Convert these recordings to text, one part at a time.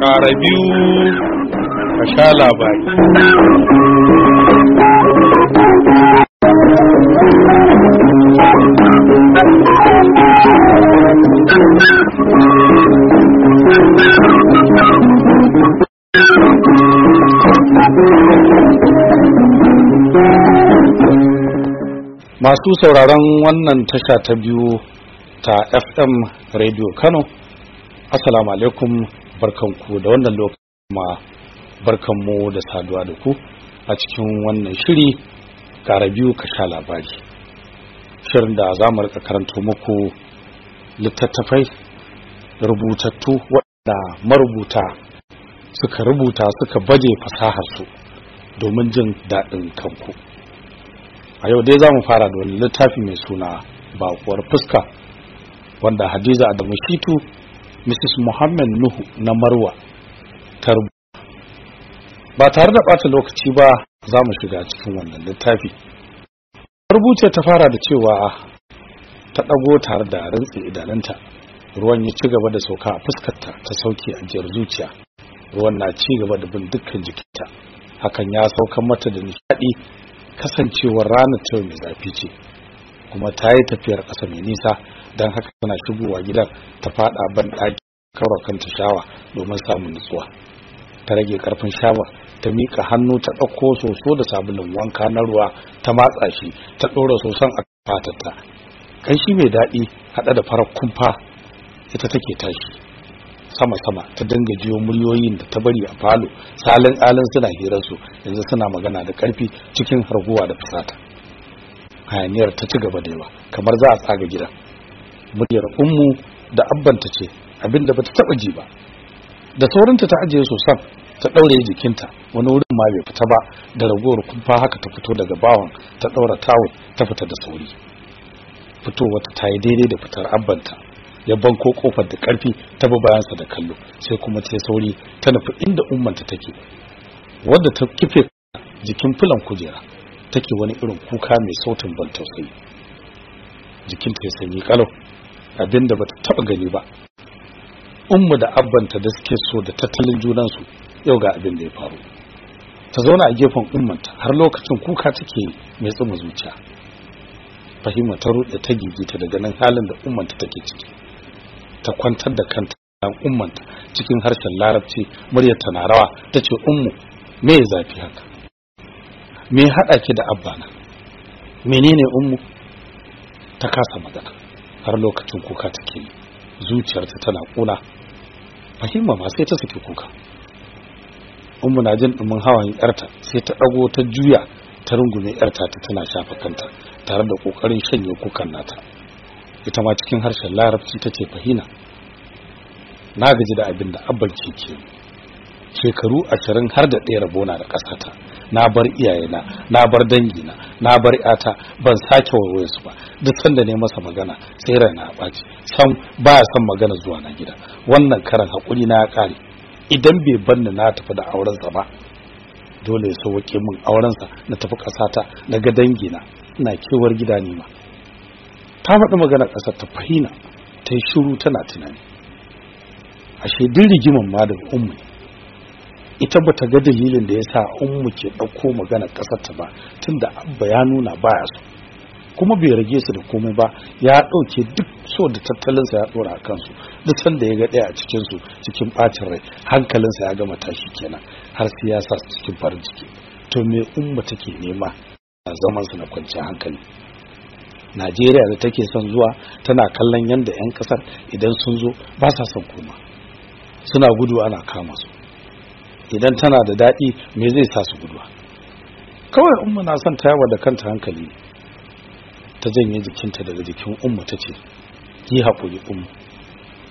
Ƙara biyu ka sha labari. Masu sauraron wannan tasha ta biyu ta FM Radio Kano, Assalamu alaikum barkanku da wannan lokaci ma barkanmu da saduwa da ku a cikin wannan shiri gara biyu ka sha labari. Shirin da za mu riƙa karanto muku littattafai rubutattu waɗanda marubuta suka rubuta suka baje fasaharsu domin jin daɗin kanku. a yau dai za mu fara da wani littafi mai suna bakuwar fuska wanda hadiza adamu shitu mrs muhammad nuhu na marwa ta rubuta ba tare da ɓata lokaci ba za mu shiga cikin wannan littafi. Rubuce ta fara da cewa ta ɗago tare da rintsi idanunta. Ruwan ya ci gaba da sauka a fuskarta ta sauke ajiyar zuciya. Ruwan na ci gaba da bin dukkan jikinta. Hakan ya saukan mata da nishaɗi kasancewar ranar ta mai zafi ce kuma ta yi tafiyar ƙasa mai nisa don haka tana shigowa gidan ta fada ban ɗaki kawar kanta shawa domin samun nutsuwa. Ta rage ƙarfin shawar ta miƙa hannu ta ɗauko soso da sabulun wanka na ruwa ta matsa shi ta ɗora soson a fatarta. Kai shi mai daɗi haɗa da farar kumfa ita take tashi. Sama-sama ta dinga jiyo muryoyin da ta bari a falo salin alin suna hirarsu yanzu suna magana da ƙarfi cikin harguwa da fusata. Hayaniyar ta ci gaba da yawa kamar za a tsaga gidan. Muryar ummu da abbanta ce abin da bata taba ji ba. Da saurinta ta ajiye sosan ta daure jikinta wani wurin ma bai fita ba da ragowar kumfa haka ta fito daga bawon ta daura tawul ta fita da sauri. Fitowa ta yi daidai da fitar abbanta ya banko ƙofar da ƙarfi ta bi bayansa da kallo sai kuma ta sauri ta nufi inda ummanta take wadda ta kife jikin filan kujera take wani irin kuka mai sautin ban tausayi. Jikin ta sanyi kalau abin da bata taba gani ba. Ummu da abbanta da suke so da tattalin junansu yau ga abin da ya faru. Ta zauna a gefen ummanta har lokacin kuka take mai tsuma zuciya. Fahima ta ruɗe ta gigita daga nan halin da ummanta take ciki. Ta kwantar da kanta dan ummanta cikin harshen larabci muryar ta na rawa ta ce ummu me ya zafi haka? Me haɗa ki da abbana? Menene ummu? Ta kasa magana. Har lokacin kuka take zuciyarta tana kuna fahimma ma sai ta saki kuka. Ummu na jin dumin hawan yarta sai ta ɗago ta juya ta rungume yarta ta tana shafa kanta tare da ƙoƙarin shanye kukan nata. Ita ma cikin harshen larabci ta ce fahina na gaji da abin da abban ke ke shekaru ashirin har da ɗaya rabona da ƙasata. Na bar iyayena na bar dangina na bar yata ban sake warware su ba. Duk sanda ne masa magana sai raina a ɓaci. Sam baya son magana zuwa na gida. Wannan karan haƙuri na ya ƙare. Idan bai banni na tafi da aurensa ba dole ya sauke min aurensa na tafi ƙasata na ga dangina. Ina kewar gida ne ma. Ta faɗi magana ƙasar ta fahina ta yi shiru tana tunani. Ashe duk rigiman ma da ummu ita ba ta ga dalilin da ya sa ummu ke ɗauko magana ƙasar ta ba tunda abba ya nuna baya so. Kuma bai rage su da komai ba ya ɗauke duk so da tattalinsa ya ɗora a kansu. Duk sanda ya ga ɗaya a cikinsu cikin ɓacin rai hankalinsa ya gama tashi kenan har sai ya sa cikin farin ciki. To me umma take nema? A zaman su na kwanciyar hankali. Najeriya da take son zuwa tana kallon yadda 'yan ƙasar idan sun zo ba sa son koma. Suna gudu ana kama su. Idan tana da daɗi me zai sa su guduwa? Kawai umma na son tayawa da kanta hankali ta janye jikinta daga jikin umma ta ce yi haƙuri umma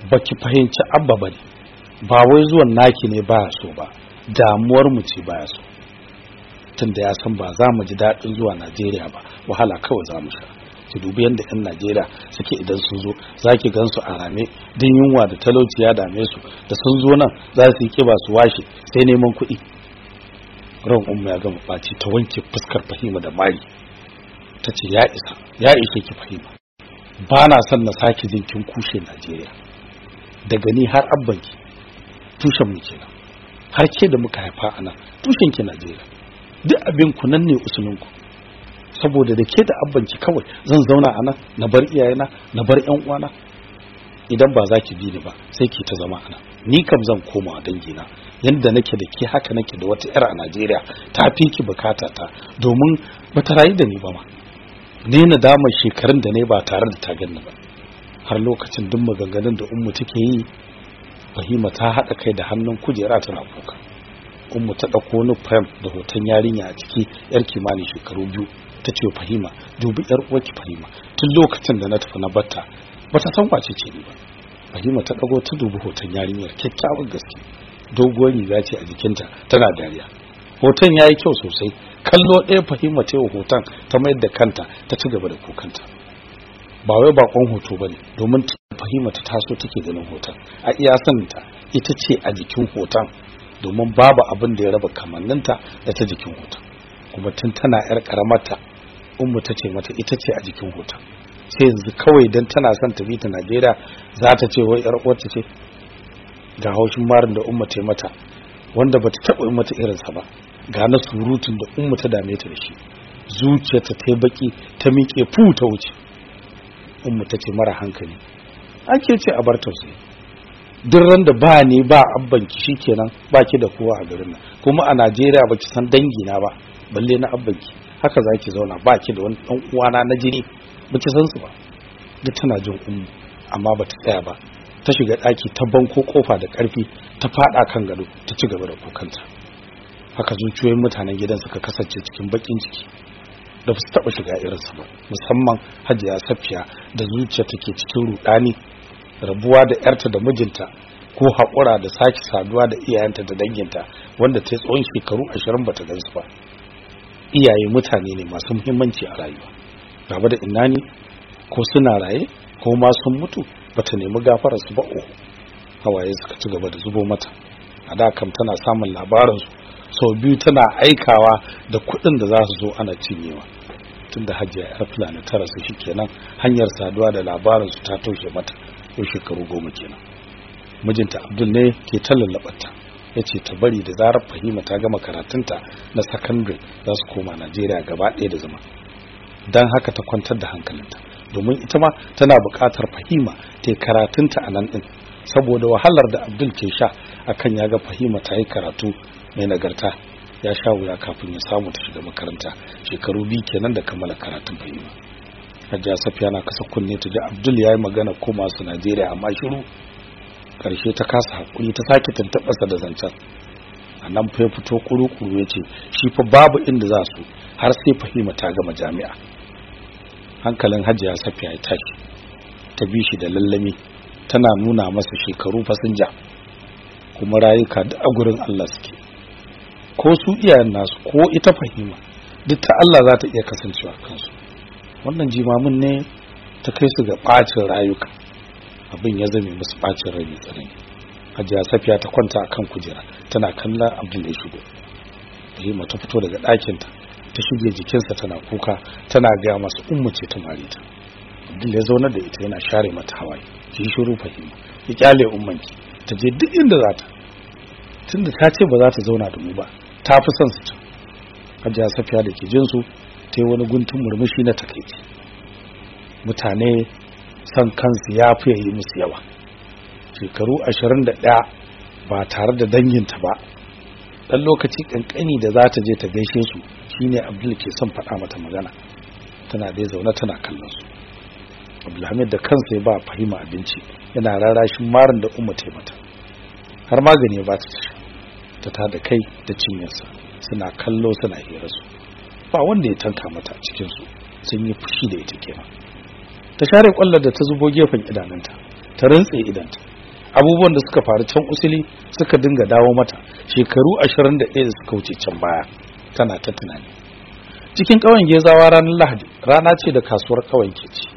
ba ki fahimci abba ba ne ba wai zuwan naki ne baya so ba damuwar mu ce baya so. Tunda ya san ba za mu ji daɗin zuwa najeriya ba wahala kawai za mu sha. Ki dubi yadda 'yan najeriya suke idan sun zo. Za ki gan su a rame din yunwa da talauci ya dame su. Da sun zo nan za su yi kiba su washe sai neman kuɗi. Ran umma ya gama ɓaci ta wanke fuskar fahima da mari. Ta ce ya isa ya ishe ki fahima. Ba na son na sake jin kin kushe Najeriya. Daga ni har abbanki tushen mu kenan. Har ke da muka haifa a nan tushen ki Najeriya. Duk abin ku nan ne usulun ku. Saboda da ke da abbanki kawai zan zauna a nan na bar iyayena na bar ƴan uwana. Idan ba za ki bi ni ba sai ki ta zama a nan. Ni kam zan koma dangina. Yanda nake da ke haka nake da wata yar a Najeriya. Ta fi ki buƙata ta domin bata rayu da ni ba ma. Ne na dama shekarun da ne ba tare da ta ganni ba. Har lokacin duk maganganun da ummu take yi Fahima ta haɗa kai da hannun kujera tana kuka. Ummu ta ɗauko wani frame da hoton yarinya a ciki yar kimanin shekaru biyu. Ta ce Fahima dubi yar uwarki Fahima. Tun lokacin da na tafi na batta bata san wace ce ba. Fahima ta ɗago ta dubi hoton yarinyar kyakkyawar gaske. Doguwar riga ce a jikinta tana dariya. Hoton yayi kyau sosai. Kallo ɗaya Fahima ta yi hoton ta mayar da kanta ta ci gaba da kukanta. Ba wai bakon hoto ba ne domin Fahima ta taso take ganin hoton a iya saninta ita ce a jikin hoton domin babu abin da ya raba kamanninta da ta jikin hoton. Kuma tun tana yar karamarta ummu ta ce mata ita ce a jikin hoton sai yanzu kawai dan tana son ta bi ta Najeriya za ta ce wai yar uwarta ce. Ga haushin marin da umma ta mata wanda bata taba yi mata irinsa ba. Ga na surutun da umma ta dame ta da shi. Zuciyarta ta baki ta miƙe fu ta wuce. Umma ta ce mara hankali. Ake ce a bar tausayi. Duk ran da ba ni ba abban ki shikenan baki da kowa a garin nan. Kuma a Najeriya baki san dangi na ba balle na abban ki haka zaki zauna baki da wani dan uwana na jini baki san su ba. Duk tana jin ummu amma bata tsaya ba. Ta shiga daki ta banko ƙofa da ƙarfi ta fada kan gado ta ci gaba da kukanta. Haka zuciyoyin mutanen gidan suka kasance cikin bakin ciki. Da su taba shiga irinsa ba musamman hajiya safiya da zuciya take cikin rudani rabuwa da yarta da mijinta ko haƙura da sake saduwa da iyayenta da danginta wanda ta tsawon shekaru ashirin bata gansu ba. Iyaye mutane ne masu muhimmanci a rayuwa. Gaba da inani ko suna raye ko ma sun mutu bata nemi gafarar su ba o hawaye suka ci gaba da zubo mata. A da kam tana samun labarin su sau biyu tana aikawa da kuɗin da za su zo ana cinyewa. Tunda hajiya yar fulani ta rasu kenan hanyar saduwa da labarin su ta toshe mata yau shekaru goma kenan. Mijinta abdul ne ke ta. Ya ce ta bari da zarar fahima ta gama karatunta na secondary za su koma najeriya gaba ɗaya da zama. Don haka ta kwantar da hankalinta domin ita ma tana buƙatar fahima ta karatunta a nan ɗin saboda wahalar da abdul ke sha akan ya ga fahima ta yi karatu mai nagarta. Ya sha wuya kafin ya samu ta shiga makaranta. Shekaru biyu kenan da kammala karatun fahima. Hajiya safiya na kasa kunne ta ji abdul ya yi magana koma su najeriya amma shiru. Ƙarshe ta kasa haƙuri ta sake tantabarsa da zancen. A nan fa ya fito kuru-kuru ya ce shi fa babu inda za su har sai fahima ta gama jami'a. Hankalin hajiya safiya ya tashi ta bi shi da lallami tana nuna masa shekaru fasinja kuma rayuka da a gurin Allah suke. Ko su iyayen nasu ko ita fahima duk ta Allah za ta iya kasancewa kansu. Wannan jimamin ne ta kai su ga ɓacin rayuka. Abin ya zame musu ɓacin rai tsanani hajiya safiya ta kwanta a kan kujera tana kallon abdul ya shigo. Fahima ta fito daga ɗakinta ta shige jikinsa tana kuka tana gaya masa ummu ce ta marita abdul ya zauna da ita yana share mata hawaye. Ki shiru fahima. Ki ƙyale ummanki. Ta je duk inda za ta. Tunda ta ce ba za ta zauna da mu ba ta fi son su hajiya safiya da ke jinsu ta yi wani guntun murmushi na takaici. Mutane son kansu ya fiye yi musu yawa. Shekaru ashirin da ɗaya ba tare da danginta ba. Ɗan lokaci ƙanƙani da za ta je ta gaishe su shine abdul ke son faɗa mata magana. Tana dai zaune tana kallon su. Abdulhamid da kansa ya ba fahima abinci yana rarashin marin da umma ta mata. Har magani ba ta sha ta tada kai da cinyarsa suna kallo suna hira su. Ba wanda ya tanka mata cikin su sun yi fushi da ita kenan. Ta share kwallar da ta zubo gefen idanunta ta rantse idanta. Abubuwan da suka faru can usuli suka dinga dawo mata shekaru 21 da suka wuce can baya tana ta tunani. Cikin ƙauyen gezawa ranar lahadi rana ce da kasuwar ƙauyen ke ci.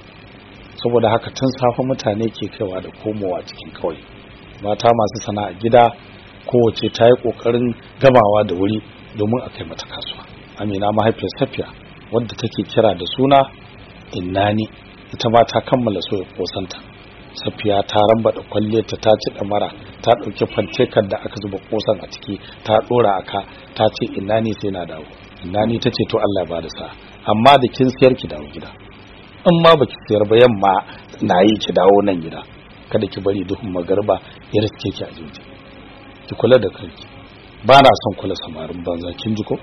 Saboda haka tun safe mutane ke kaiwa da komowa cikin ƙauye. Mata masu sana'a gida kowace ta yi ƙoƙarin gamawa da wuri domin a kai mata kasuwa. Amina mahaifiyar safiya wadda take kira da suna innani. Ita ma ta kammala soya kosanta safiya ta rambada kwalle ta ta ci damara ta ɗauki fantekar da aka zuba kosan a ciki ta dora aka ta ce ina ni sai na dawo? Ina ni tace to Allah ba da sa. Amma da kin siyar ki dawo gida. In ma baki siyar ba yamma na yi ki dawo nan gida. Kada ki bari duhun magarba ya riske ki a jinji ki kula da kanki. Ba na son kula samarin banza kin ji ko?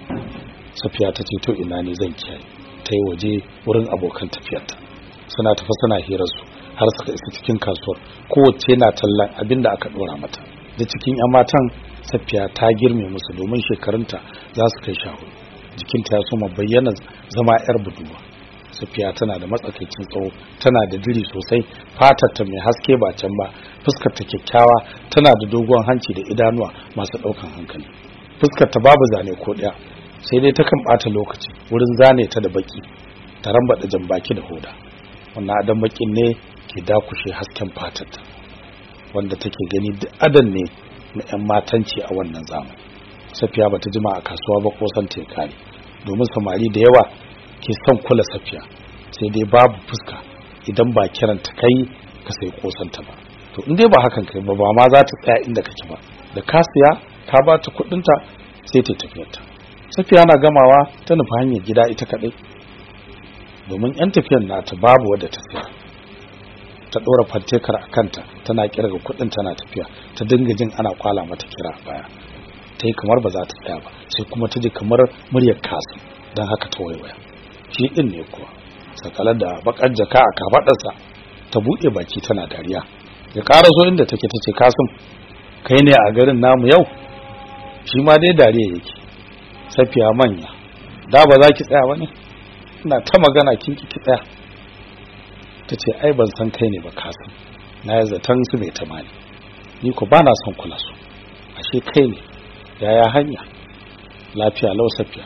Safiya ta ce to ina ne zan kiyaye? Ta yi waje wurin abokan tafiyarta. Suna tafi suna hirar su har suka isa cikin kasuwar. Kowace na tallan abin da aka dora mata. Da cikin yan matan safiya ta girme musu domin shekarunta za su kai sha jikinta ya soma bayyana zama yar budurwa. Safiya tana da matsakaicin tsawo tana da diri sosai fatarta mai haske ba can ba fuskar ta kyakkyawa tana da dogon hanci da idanuwa masu ɗaukan hankali. Fuskar ta babu zane ko ɗaya sai dai takan bata lokaci wurin zane ta da baki ta rambada jambaki da hoda. Wannan adan bakin ne ke dakushe hasken fatarta wanda take gani duk adan ne na yan matanci a wannan zamani. Safiya bata jima a kasuwa ba ko san ta kare domin samari da yawa ke son kula safiya sai dai babu fuska idan ba kiranta kai ka sai kosanta ba. To in dai ba hakan kai ba ba ma za ta tsaya inda kake ba. Da ka siya ka ba ta kudinta sai ta tafiyarta safiya na gamawa ta nufi hanyar gida ita kadai domin yan tafiyar nata babu wadda ta siya ta dora fantekar a kanta tana ƙirga kuɗin tana tafiya ta dinga jin ana kwala mata kira baya. Ta yi kamar ba za ta tsaya ba sai kuma ta ji kamar muryar kasu don haka ta waiwaya. Shi din ne kuwa sakalar da bakar jaka a kafadarsa ta buɗe baki tana dariya. Ya ƙara so inda take ta ce kasim kai ne a garin namu yau? Shi ma dai dariya yake. Safiya manya. Da ba za ki tsaya ba ne? Ina ta magana kin ki tsaya. Ta ai ban san kai ne ba kasim. Na yi zaton su mai tamani ni ko ba na son kula su. Ashe kai ne. Yaya hanya? Lafiya lau safiya.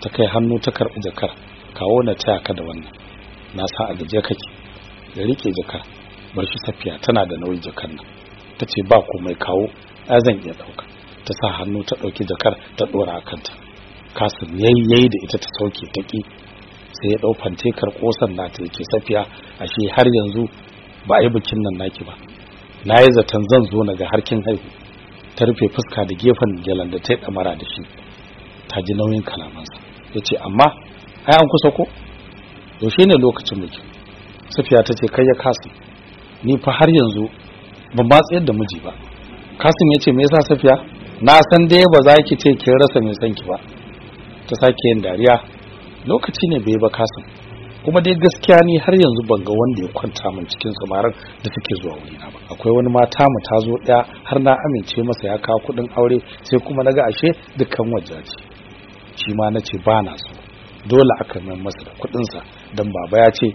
Ta kai hannu ta karɓi jakar. Kawo na taya ka da wannan. Na sa a gaje kake. Da riƙe jakar. Bar shi safiya tana da nauyin jakar nan. Ta ce ba komai kawo. A zan iya ɗauka. Ta sa hannu ta ɗauki jakar ta ɗora a kanta. Kasim yayyayi da ita ta sauke ta ƙi sai ya ɗau fantekar ƙosan nata yake safiya ashe har yanzu ba a yi bikin nan naki ba. Na yi zaton zan zo na ga harkin haihu. Ta rufe fuska da gefen gyalan da ta yi ɗamara da shi. Ta ji nauyin kalamansa. Ya ce amma ai an kusa ko? Yaushe ne lokacin bikin? Safiya ta ce kai ya kasim ni fa har yanzu ban ma tsayar da miji ba. Kasim ya ce me yasa safiya? Na san dai ba za ki ce kin rasa mai sanki ba. Ta sake yin dariya. Lokaci ne bai ba kasim. Kuma dai gaskiya ni har yanzu ban ga wanda ya kwanta min cikin samarin da suke zuwa wurina ba. Akwai wani mata mu ta zo ɗaya har na amince masa ya kawo kuɗin aure sai kuma na ga ashe dukkan wajaji shi ma nace ba na so. Dole aka mai masa da kuɗin sa dan baba ya ce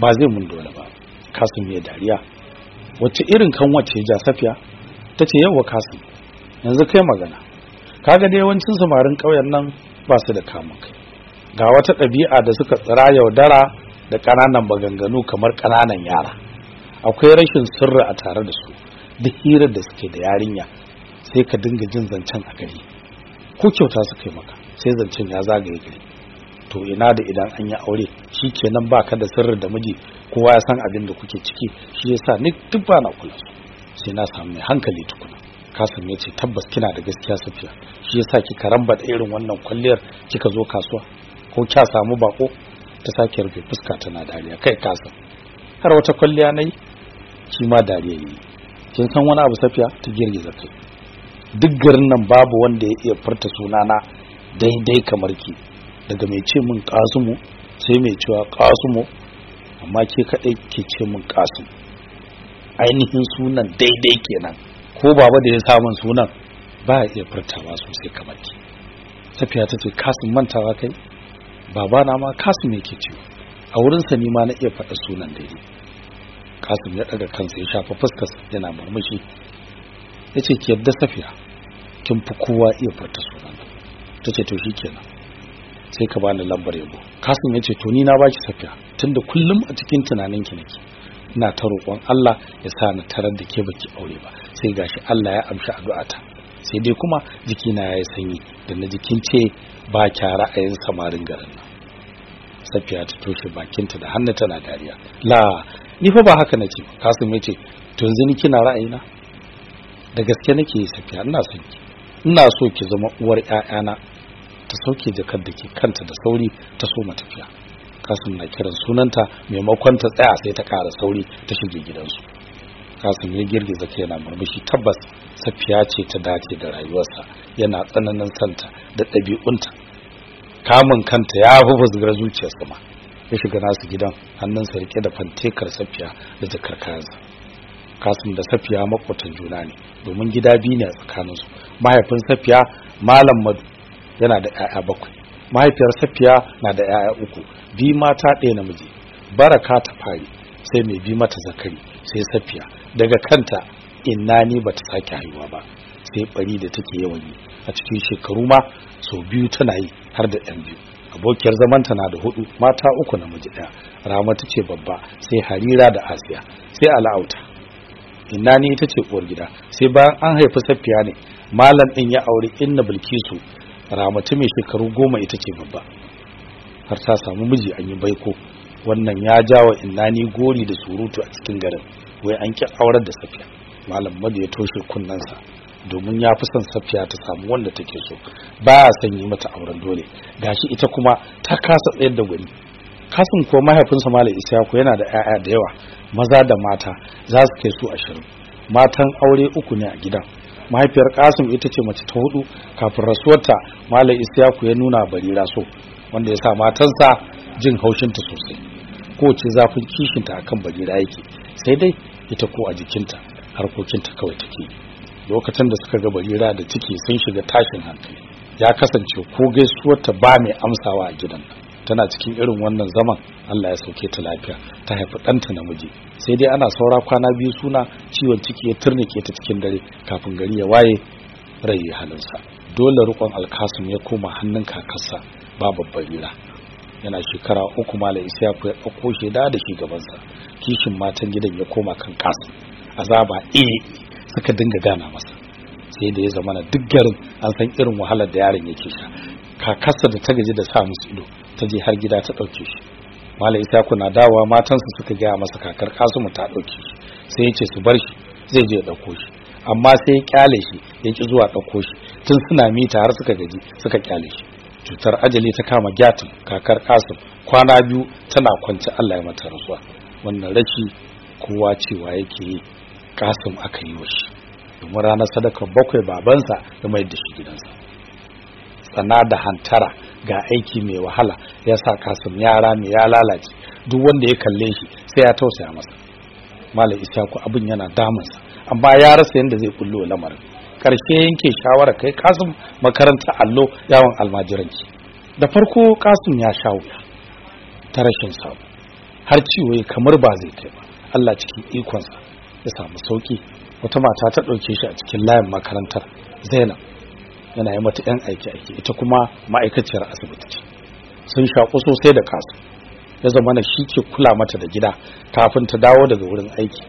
ba zai mun dole ba. Kasim ya dariya. Wacce irin kan wacce ja safiya? Tace yawa kasim yanzu kai magana. Kaga da yawancin samarin ƙauyen nan ba su da kamun kai. Ga wata ɗabi'a da suka tsira yaudara da ƙananan maganganu kamar ƙananan yara. Akwai rashin sirri a tare da su duk hirar da suke da yarinya sai ka dinga jin zancen a gari. Ko kyauta suka yi maka sai zancen ya zagaye gari. To ina da idan an yi aure shi kenan ba ka da sirri da miji kowa ya san abin da kuke ciki shi yasa ni duk ba na kula su. Sai na samu mai hankali tukuna. Kasim ya ce tabbas kina da gaskiya safiya. Shi yasa kika ramba da irin wannan kwalliyar kika zo kasuwa. Ko kya samu bako ta sake rufe fuska tana dariya. Kai kasim har wata kwalliya na yi shi ma dariya yi kin san wani abu safiya? Ta girgiza kai. Duk garin nan babu wanda ya iya furta sunana daidai kamar ki. Daga mai ce min kasumu sai mai cewa kasumu amma ke kadai ke ce min kasum ainihin sunan daidai kenan. Ko baba da ya samun sunan ba ya iya furtawa sosai kamar ki. Safiya ta ce kasim mantawa kai baba na ma kasim yake cewa a wurin sa ni ma na iya faɗa sunan daidai. Kasim ya daga kansa ya shafa fuskar yana murmushi. Yace ki yadda safiya kin fi kowa iya furta sunan ta ce to shikenan sai ka bani lambar yabo. Kasim ya ce to ni na baki safiya tunda kullum a cikin tunaninki nake. Ina ta roƙon Allah ya sa na tarar da ke baki aure ba. Sai gashi Allah ya amshi addu'ata. Sai dai kuma jikina yayi sanyi da na jikin ce ba kya ra'ayin samarin garin nan. Safiya ta toshe bakinta da hannu tana dariya. La ni fa ba haka nace kasim ya ce to yanzu ni kina ra'ayina? Da gaske nake safiya ina son ki ina so ki zama uwar ƴaƴana ta sauke jakar da ke kanta da sauri ta so tafiya. Kasim na kiran sunanta maimakon ta tsaya sai ta ƙara sauri ta shige gidansu. Kasim ya girgiza kai yana murmushi tabbas safiya ce ta dace da rayuwarsa yana tsananin santa da ɗabi'unta. Kamun kanta ya fi fusgar zuciyarsa ma. Ya shiga nasu gidan hannunsa riƙe da fantekar safiya da jakar kayansa. Kasim da safiya makwatan juna ne domin gida biyu ne a tsakaninsu. Mahaifin safiya malam madu yana da 'ya'ya bakwai. Mahaifiyar safiya na da 'ya'ya uku bi mata ɗaya namiji. Baraka ta fari sai mai bi mata zakari sai safiya. Daga kanta inna ni bata sake haihuwa ba sai bari da take yawan yi. A cikin shekaru ma sau biyu tana yi. Har da ɗan biyu. Abokiyar zamanta na da huɗu mata uku namiji ɗaya. Ramatu ce babba sai harira da asiya. Sai ala'auta inna ni ita ce uwar gida. Sai bayan an haifi safiya ne malam ɗin ya aure inna bilkisu. Ramatu mai shekaru goma ita ce babba. Har ta samu miji an yi baiko. Wannan ya jawa inna ni gori da surutu a cikin garin. Wai an ki aurar da safiya. Malam madu ya toshe kunnensa. Domin ya fi son safiya ta samu wanda take so. Ba ya son yi mata auren dole. Gashi ita kuma ta kasa tsayar da gwani. Kasin kuwa mahaifinsa malam isyaku yana da 'ya'ya da yawa maza da mata za su kai su ashirin. Matan aure uku ne a gidan. Mahaifiyar kasim ita ce mace ta huɗu. Kafin rasuwarta malam isyaku ya nuna barira so wanda ya sa matansa jin haushinta sosai. Kowace zafin kishinta akan barira yake sai dai ita ko a jikinta harkokinta kawai take yi. Lokacin da suka ga barira da ciki sun shiga tashin hankali. Ya kasance ko gaisuwarta ba mai amsawa a gidan tana cikin irin wannan zaman Allah ya sauke ta lafiya. Ta haifi ɗanta namiji. Sai dai ana saura kwana biyu suna ciwon ciki ya turnike ta cikin dare kafin gari ya waye rai ya halinsa. Dole rukon alkasum ya koma hannun kakarsa ba babbar yana shekara uku mala isyaku ya ɗauko shi da da shi gabansa. Kishin matan gidan ya koma kan kasim. Azaba eh suka dinga gana masa. Sai da ya zama na duk garin an san irin wahalar da yaron yake sha. Kakarsa da ta gaji da sa musu ido ta je har gida ta ɗauke shi. Mala isyaku na dawowa matansa suka gaya masa kakar kasumu ta ɗauke shi. Sai ya ce su bar shi zai je ya ɗauko shi. Amma sai ya ƙyale shi ya ki zuwa ɗauko shi. Tun suna mita har suka gaji suka ƙyale shi. Cutar ajali ta kama gyatin kakar kasim kwana biyu tana kwance Allah ya mata rasuwa. Wannan rashi kowa cewa yake yi. Kasim aka yi wa shi. Domin ranar sadakar bakwai babansa ya mai da shi gidansa. Tsana da hantara ga aiki mai wahala ya sa kasim yara mai ya lalace. Duk wanda ya kalle shi sai ya tausaya masa. Malam isyaku abin yana damunsa amma ya rasa yadda zai kullo lamarin. Karshe yanke shawara kai kasim makaranta allo yawon almajiranci. Da farko kasim ya sha wuya ta rashin samu. Har ciwo kamar ba zai kai ba. Allah cikin ikonsa ya samu sauƙi wata mata ta ɗauke shi a cikin layin makarantar zainab. Yana yi mata yan aiki aiki ita kuma ma'aikaciyar asibiti ce. Sun shaƙo sosai da kasu ya zama na shi ke kula mata da gida kafin ta dawo daga wurin aiki.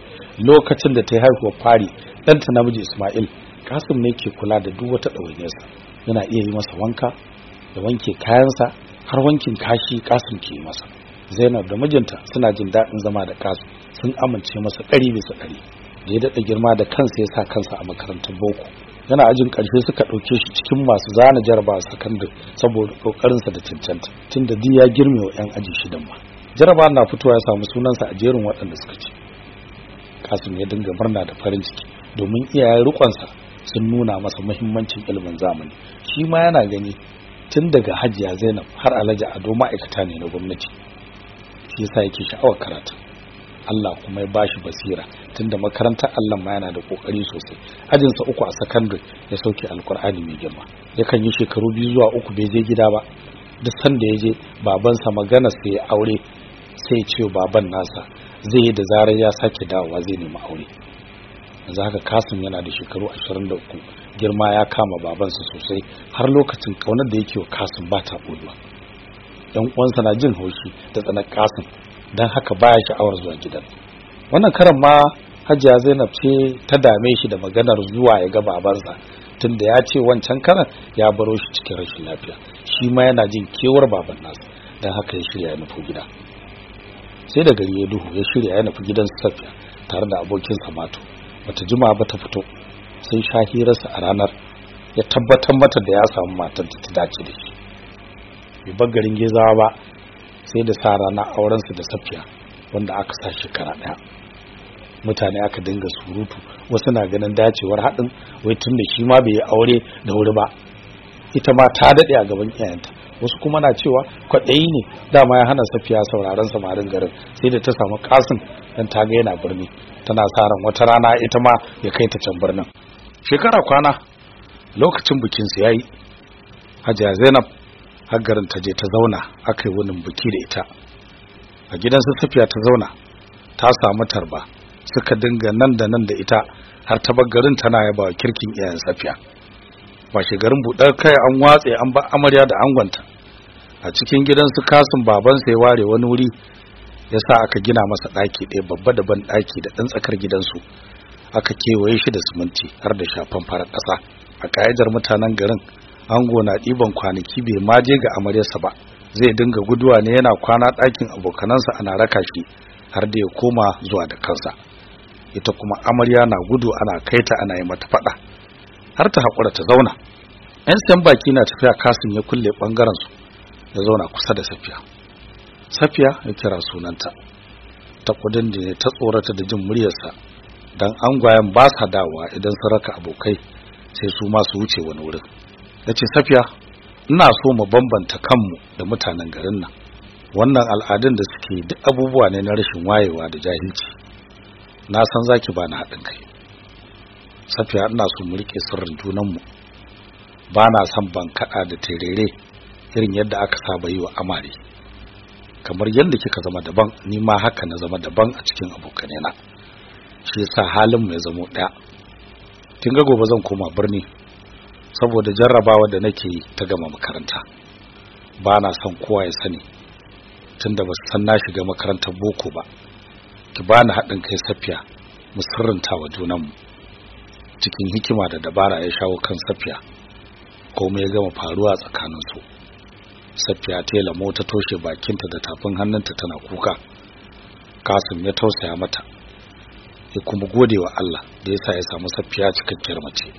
Lokacin da ta yi haihuwar fari ɗanta namiji ismail kasim ne ke kula da duk wata ɗawainiyarsa. Yana iya yi masa wanka da wanke kayansa har wankin kashi kasim ke yi masa. Zainab da mijinta suna jin daɗin zama da kasim sun amince masa ɗari bisa ɗari. Da ya daɗa girma da kansa ya sa kansa a makarantar boko. Yana ajin ƙarshe suka ɗauke shi cikin masu zana jaraba a sakandare saboda ƙoƙarinsa da cancanta. Tun da ya girme wa 'yan aji shidan ma. Jaraba na fitowa ya samu sunansa a jerin waɗanda suka ce kasim ya dinga murna da farin ciki domin iyayen rikonsa sun nuna masa muhimmancin ilimin zamani. Shi ma yana gani tun daga hajiya zainab har alhaji ado ma'aikata ne na gwamnati. Shi yasa yake sha'awar karatu. Allah kuma ya bashi basira tunda makarantar Allah ma yana da ƙoƙari sosai. Ajinsa uku a secondary ya sauke alkur'ani mai girma. Yakan yi shekaru biyu zuwa uku bai je gida ba. Duk sanda ya je babansa magana sai ya aure sai ya ce baban nasa zai yi da zarar ya sake dawowa zai nemi aure. Yanzu haka kasim yana da shekaru 23 girma ya kama babansa sosai. Har lokacin ƙaunar da yake wa kasim ba ta ɓoyewa yan uwansa na jin haushi da tsanar kasim don haka baya sha'awar zuwa gidan. Wannan karan ma hajiya zainab ce ta dame shi da maganar zuwa ya ga babansa tunda ya ce wancan karan ya baro shi cikin rashin lafiya. Shi ma yana jin kewar baban nasa don haka ya shirya ya nufi gida. Sai da gari ya duhu ya shirya ya nufi gidan safiya tare da abokinsa mato bata jima ba ta fito sai shahirarsa a ranar ya tabbatar mata da ya samu matar da ta dace da shi. Bai bar garin gezawa ba sai da sa rana aurensu da safiya wanda aka sa shekara ɗaya mutane aka dinga surutu wasu na ganin dacewar haɗin wai tun da shi ma bai yi aure da wuri ba. Ita ma ta daɗe a gaban iyayenta. Wasu kuma na cewa kwaɗayi ne dama ya hana safiya sauraron samarin garin sai da ta samu kasin dan ta ga yana birni. Tana sa ran wata rana ita ma ya kai ta can birnin. Shekara kwana lokacin bikin su yayi Hajiya Zainab har garin ta je ta zauna aka yi wani biki da ita. A gidan safiya ta zauna ta samu tarba suka dinga nan da nan da ita har ta bar garin tana yaba kirkin iyayen safiya. Washe garin buɗar kai an watse an ba amarya da angonta. A cikin gidan su kasin babansa ya ware wani wuri ya sa aka gina masa ɗaki ɗaya babba da ban ɗaki da ɗan tsakar gidansu. Aka kewaye shi da siminti har da shafan farar ƙasa. A ƙa'idar mutanen garin ango na ɗiban kwanaki bai ma je ga amaryarsa ba. Zai dinga guduwa ne yana kwana ɗakin abokanansa ana raka shi har da ya koma zuwa da kansa. Ita kuma amarya na gudu ana kaita ana yi mata faɗa. Har ta haƙura ta zauna. Yan sayan baki na tafiya kasin ya kulle ɓangaren su ya zauna kusa da safiya. Safiya ya kira sunanta. Ta kuɗin da ne ta tsorata da jin muryarsa. Dan angwayen ba sa dawowa idan sun raka abokai sai su ma su wuce wani wurin. Ya ce safiya ina so mu bambanta kanmu da mutanen garin nan. Wannan al'adun da suke duk abubuwa ne na rashin wayewa da jahilci. Na san zaki bani haɗin kai. Safiya ina so mu riƙe sirrin junanmu. Ba na son ban kaɗa da terere irin yadda aka saba yi wa amare. Kamar yadda kika zama daban ni ma haka na zama daban a cikin abokanena shi yasa halin mu ya zamo ɗaya. Kin ga gobe zan koma birni. Saboda jarrabawa da nake ta gama makaranta. Ba na son kowa ya sani tunda ba san na shiga makarantar boko ba. Ki bani haɗin kai safiya mu sirrinta wa junanmu. Cikin hikima da dabara ya shawo kan safiya komai ya gama faruwa tsakanin su safiya ta lamo ta toshe bakinta da tafin hannunta tana kuka. Kasim ya tausaya mata ya kuma gode wa Allah da ya sa ya samu safiya cikakkiyar mace.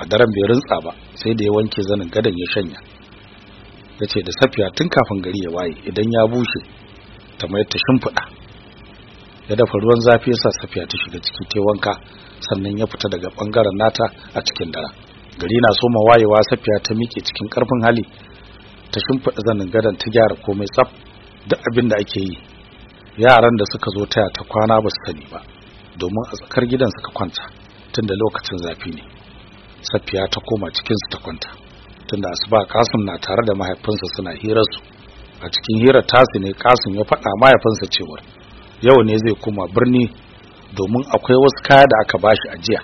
A daren bai rintsa ba sai da ya wanke zanin gadon ya shanya. Ya ce da safiya tun kafin gari ya waye idan ya bushe ta mayar ta shimfiɗa. Ya dafa ruwan zafi ya sa safiya ta shiga ciki ta wanka sannan ya fita daga ɓangaren nata a cikin daren. Gari na soma wayewa safiya ta miƙe cikin ƙarfin hali ta shimfiɗa zanin gadon ta gyara komai tsaf duk abin da ake yi. Yaran da suka zo taya ta kwana ba su sani ba domin a tsakar gidan suka kwanta tunda lokacin zafi ne. Safiya ta koma cikin su ta kwanta. Tunda asuba kasim na tare da mahaifinsa suna hirar su a cikin hirar tasu ne kasim ya faɗa mahaifinsa cewar yau ne zai koma birni domin akwai wasu kaya da aka bashi ajiya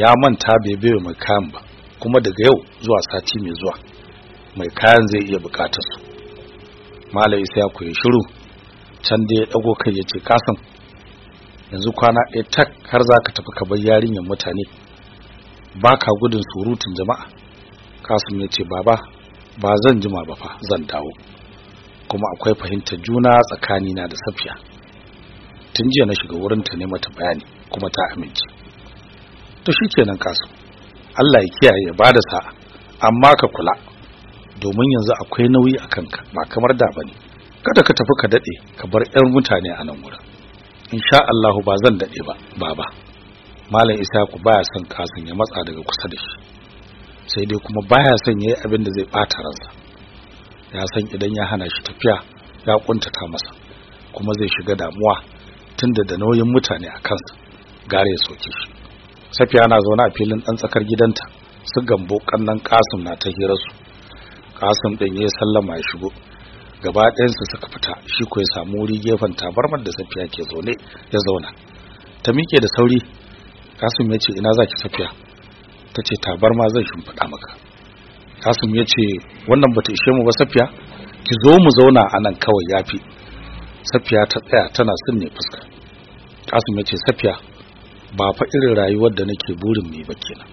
ya manta bai bai mai kayan ba kuma daga yau zuwa sati mai zuwa mai kayan zai iya buƙatar su. Malai sai ku yi shiru can da ya dago kai ya ce kasim yanzu kwana ɗaya tak har za ka tafi ka bar yarinyar mutane. Ba ka gudun surutun jama'a. Kasim ya ce baba ba zan jima ba fa zan dawo. Kuma akwai fahimtar juna tsakanina da safiya. Tun jiya na shiga wurin ta ne mata bayani kuma ta amince. To shikenan kasu Allah ya kiyaye ya ba da sa'a. Amma ka kula domin yanzu akwai nauyi a kanka ba kamar da ba ne kada ka tafi ka daɗe ka bar ƴan mutane a nan wurin. Insha Allah ba zan daɗe ba baba. Malam Isaku baya son kasin ya matsa daga kusa da shi. Sai dai kuma baya son yayi abin da zai bata ransa. Ya san idan ya hana shi tafiya ya kuntata masa kuma zai shiga damuwa tunda da nauyin mutane a kansa gare ya soke shi. Safiya na zaune a filin dan tsakar gidanta su gambo kannan kasim na ta hira su kasim din ya sallama ya shigo. Gaba ɗayansu suka fita shi ko ya samu wuri gefen tabarmar da safiya ke zaune ya zauna. Ta miƙe da sauri kasim ya ce ina zaki safiya? Ta ce tabarma zan shimfiɗa maka. Kasim ya ce wannan bata ishe mu ba safiya. Ki zo mu zauna a nan kawai yafi safiya ta tsaya tana sunne fuska. Kasim ya ce safiya ba fa irin rayuwar da nake burin mai ba kenan.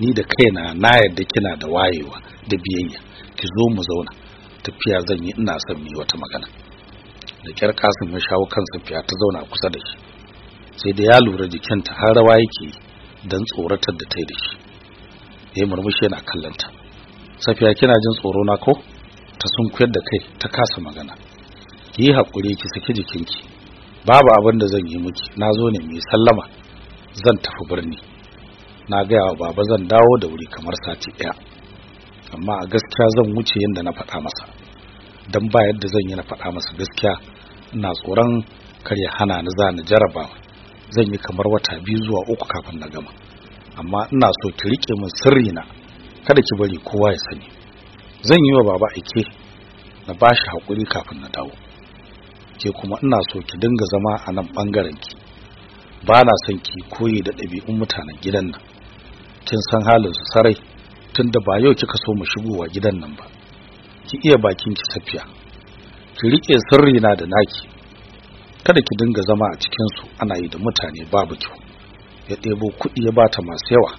Ni da kaina na yadda kina da wayewa da biyayya. Ki zo mu zauna. Tafiya zan yi ina son mi wata magana. Da kyar kasim ya shawo kan safiya ta zauna kusa da shi. Sai da ya lura jikinta har rawa yake dan tsoratar da ta yi da shi. Ya murmushi yana kallanta safiya kina jin tsoro na ko? Ta sunkuyar da kai ta kasa magana. Ki yi haƙuri ki saki jikinki. Babu abin da zan yi miki. Na zo ne mai sallama. Zan tafi birni. Na gaya wa baba zan dawo da wuri kamar sati ɗaya. Amma a gaskiya zan wuce yadda na faɗa masa. Don ba yadda zan yi na faɗa masa gaskiya ina tsoron kar ya hana ni za ni jarabawa. Zan yi kamar wata biyu zuwa uku kafin na gama. Amma ina so ki riƙe min sirri na kada ki bari kowa ya sani. Zan yi wa baba aike na bashi haƙuri kafin na dawo. Ke kuma ina so ki dinga zama a nan ɓangaren ki. Ba na son ki koyi da ɗabi'un mutanen gidan nan. Kin san halin su sarai tunda ba yau kika so mu shigowa gidan nan ba. Ki iya bakin ki safiya. Ki riƙe sirri na da naki. Kada ki dinga zama a cikin su ana yi da mutane babu kyau. Ya ɗebo kuɗi ya bata masu yawa.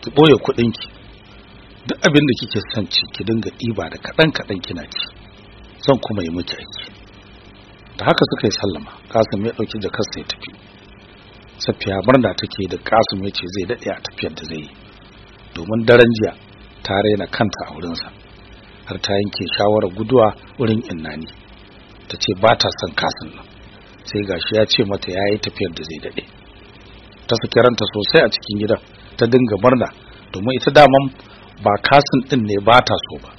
Ki ɓoye kuɗinki. Duk abin da kike son ci ki dinga ɗiba da kaɗan kaɗan kina ci. Zan kuma yi miki aiki. Da haka suka yi sallama. Kasim ya ɗauki jakarsa ya tafi. Safiya murna take da kasim ya ce zai daɗe a tafiyar da zai yi. Domin daren jiya ta raina kanta a wurinsa. Har ta yanke shawarar guduwa wurin innani. Ta ce ba ta son kasim nan. Sai gashi ya ce mata ya yi tafiyar da zai daɗe. Ta saki ranta sosai a cikin gidan ta dinga murna domin ita daman ba kasin din ne ba ta so ba.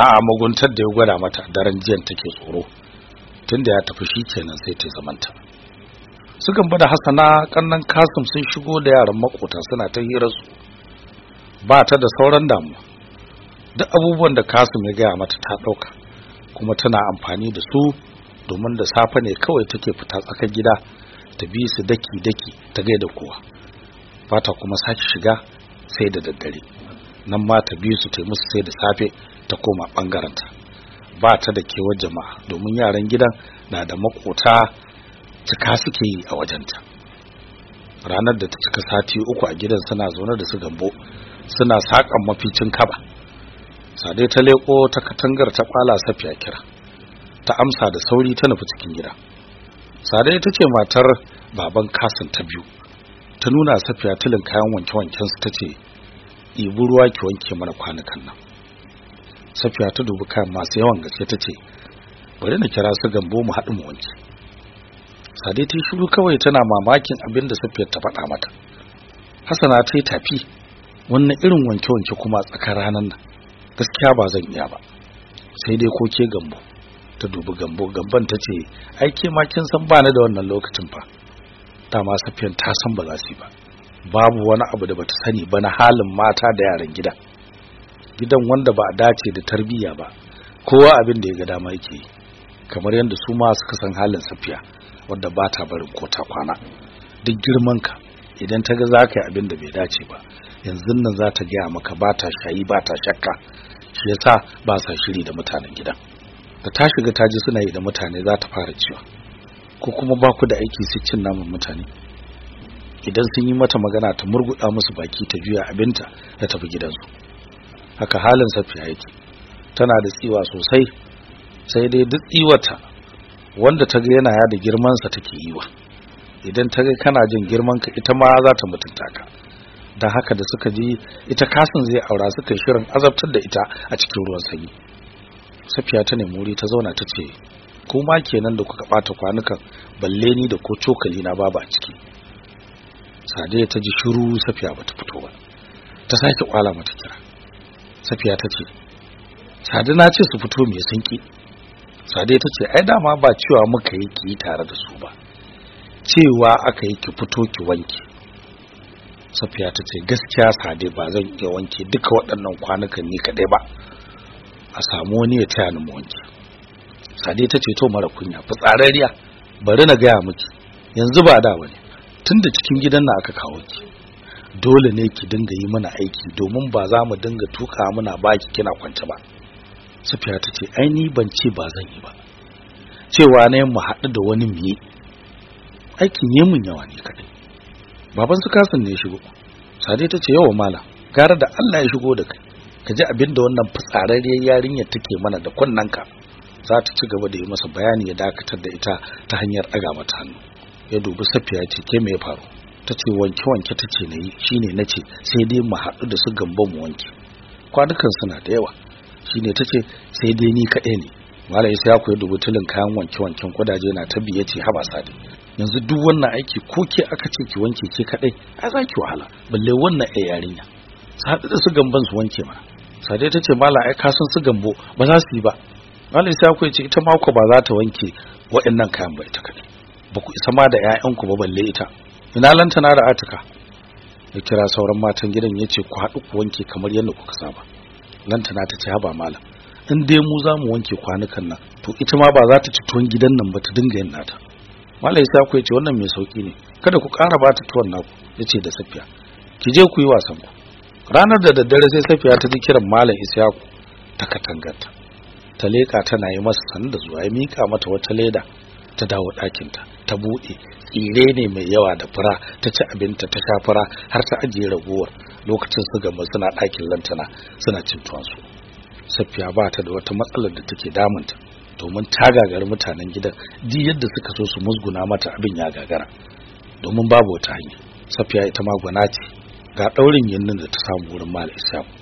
A'a muguntar da ya gwada mata daren jiyan take tsoro. Tunda ya tafi shi kenan sai ta zamanta. Sukan ba da hasana kannan kasim sun shigo da yaran makota suna ta hira su. Ba ta da sauran damuwa. Duk abubuwan da kasim ya gaya mata ta ɗauka kuma tana amfani da su domin da safe ne kawai take fita tsakar gida ta bi su daki-daki ta gaida kowa. Ba ta kuma sake shiga sai da daddare. Nan ma ta bi su ta musu sai da safe ta koma ɓangaranta ba ta da kewar jama'a domin yaran gidan na da makota cika suke yi a wajenta ranar da ta cika sati uku a gidan suna zaune da su gambo suna saƙan maficin kaba. Sadai ta leko ta katangar ta kwala safiya kira. Ta amsa da sauri ta nufi cikin gida. Sadai ta ce matar baban kasin ta biyu. Ta nuna safiya tilin kayan wanke-wanken su ta ce ibi ruwa ki wanke mana kwanukan nan. Safiya ta dubi kayan masu yawan gaske ta ce bari na kira su gambo mu haɗu mu wanke. Sadai ta shiru kawai tana mamakin abin da safiya ta faɗa mata. Hasana ta yi tafi wannan irin wanke-wanke kuma tsakar ranar nan gaskiya ba zan iya ba. Sai dai ko ke gambo. Ta dubi gambo. Gamban ta ce ai ke ma kin san bani da wannan lokacin fa. Dama safiyan ta san ba za su yi ba. Babu wani abu da bata sani ba na halin mata da yaran gida. Gidan wanda ba a dace da tarbiyya ba kowa abin da ya ga dama yake kamar yadda su ma suka san halin safiya wanda ba ta barin ko ta kwana. Duk girman ka idan ta ga za ka yi abin da bai dace ba yanzu nan za ta gaya maka ba ta shayi ba ta shakka. Shi yasa ba sa shiri da mutanen gidan da ta shiga ta ji suna yi da mutane za ta fara ciwa ko kuma ba ku da aiki su cin naman mutane. Idan sun yi mata magana ta murguda musu baki ta juya abinta da tafi gidansu. Haka halin safiya yake. Tana da tsiwa sosai sai dai duk tsiwata wanda ta ga yana yada girmansa take yi wa. Idan ta ga kana jin girman ka ita ma za ta mutunta ka. Don haka da suka ji ita kasin zai aura suka shirin azabtar da ita a cikin ruwan sanyi. Safiya ta nemi wuri ta zauna ta ce kuma kenan da kuka bata kwanukan balle ni da ko cokali na babu a ciki. Sadiya ta ji shiru safiya bata fito ba. Ta sake kwala mata kira. Safiya ta ce sadi na ce su fito me sun ki sadiya ta ce ai dama ba cewa muka yi ki tare da su ba. Cewa aka yi ki fito ki wanke. Safiya ta ce gaskiya sade ba zan iya wanke duka waɗannan kwanukan ni kaɗai ba. A samu wani ya taya ni wanke sade ta ce to mara kunya fitsararriya bari na gaya miki. Yanzu ba da wani tunda cikin gidan na aka kawo ki dole ne ki dinga yi mana aiki domin ba za mu dinga tuka muna baki kina kwance ba. Safiya ta ce ai ni ban ce ba zan yi ba. Cewa ne mu haɗu da wani miye aikin yi mun yawa ne kaɗai. Baban su kasan ne shigo. Sade ta ce yawa malam gara da Allah ya shigo da kai. Ka ji abin da wannan fitsararriyar yarinyar take mana da kunnanka. Za ta ci gaba da yi masa bayani ya dakatar da ita ta hanyar ɗaga mata hannu. Ya dubi safiya ce ke me ya faru? Ta ce wanke wanke ta ce na yi shine na ce sai dai mu haɗu da su gamban mu wanke. Kwanukan suna da yawa. Shine ta ce sai dai ni kaɗai ne. Malai sai ya dubi tulin kayan wanke wanken kudaje na ta biye ce haba sadi yanzu duk wannan aiki ko ke aka ce ki wanke ke kaɗai a za ki wahala. Balle wannan ai yarinya. Su haɗu da su gamban su wanke mana. Sade ta ce mala ai kasan su gambo ba za su yi ba. Malai sai koyi ce ita mako ba za ta wanke waɗannan kayan ba ita kaɗai. Ba ku isa ma da 'ya'yanku ba balle ita. Ina lantana da atika. Ya kira sauran matan gidan ya ce ku haɗu ku wanke kamar yadda kuka saba. Lantana ta ce haba malam in dai mu za mu wanke kwanukan nan to ita ma ba za ta ci tuwon gidan nan ba ta dinga yin nata. Malam isa ku ce wannan mai sauƙi ne. Kada ku ƙara ba ta tuwon naku. Ya ce da safiya. Ki je ku yi wasan ku. Ranar da daddare sai safiya ta ji kiran malam isyaku ta katangarta ta leƙa tana yi masa sanda zuwa ya mika mata wata leda ta dawo ɗakinta. Ta buɗe tsire ne mai yawa da fura. Ta ci abinta ta sha fura har ta ajiye ragowar. Lokacin su gama suna ɗakin lantana suna cin tuwansu. Safiya ba ta da wata matsalar da take damunta domin ta gagari mutanen gidan. Duk yadda suka so su musguna mata abin ya gagara. Domin babu wata hanya. Safiya ita ma gwana ce. Ga ɗaurin yinnin da ta samu wurin mal islam